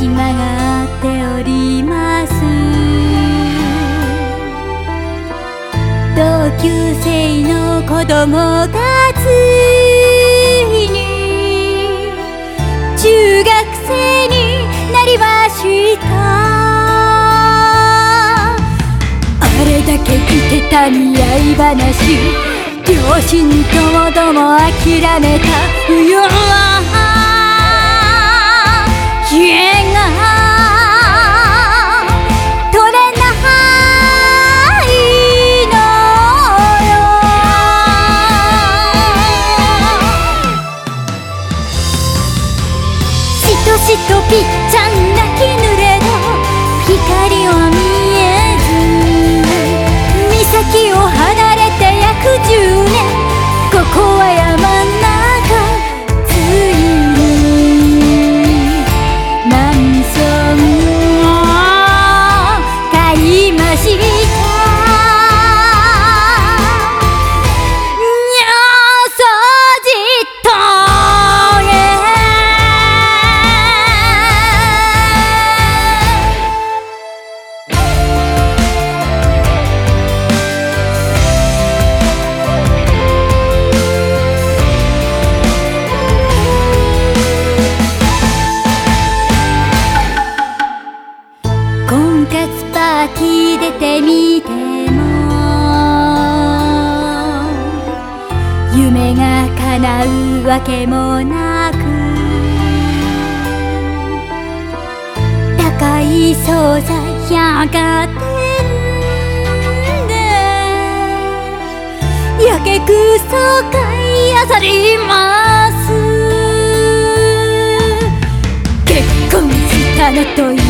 島がっております同級生の子供がついに中学生になりましたあれだけ来てた見合い話両親ともども諦めた冬は Yeah! しとぴっちゃん泣きぬ婚活パーティー出てみても夢が叶うわけもなく高い惣菜百貨店で。やけくそ買いあさります結婚したのと夢る下書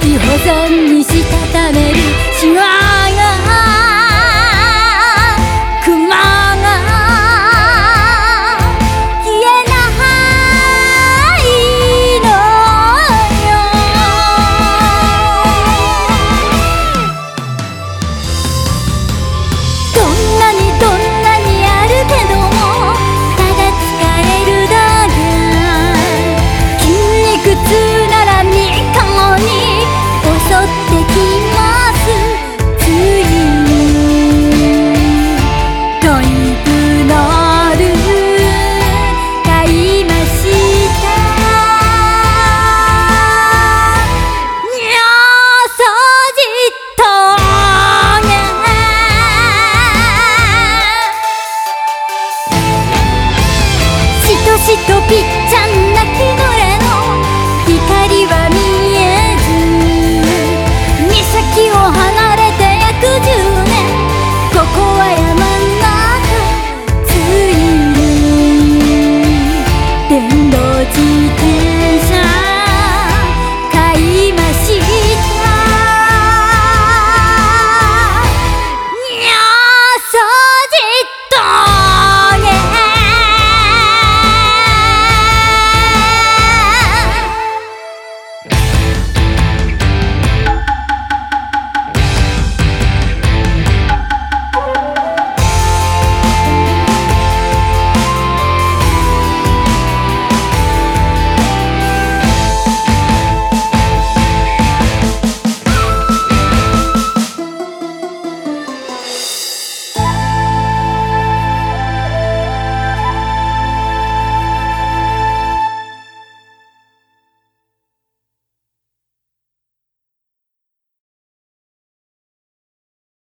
き保存にしたためる幸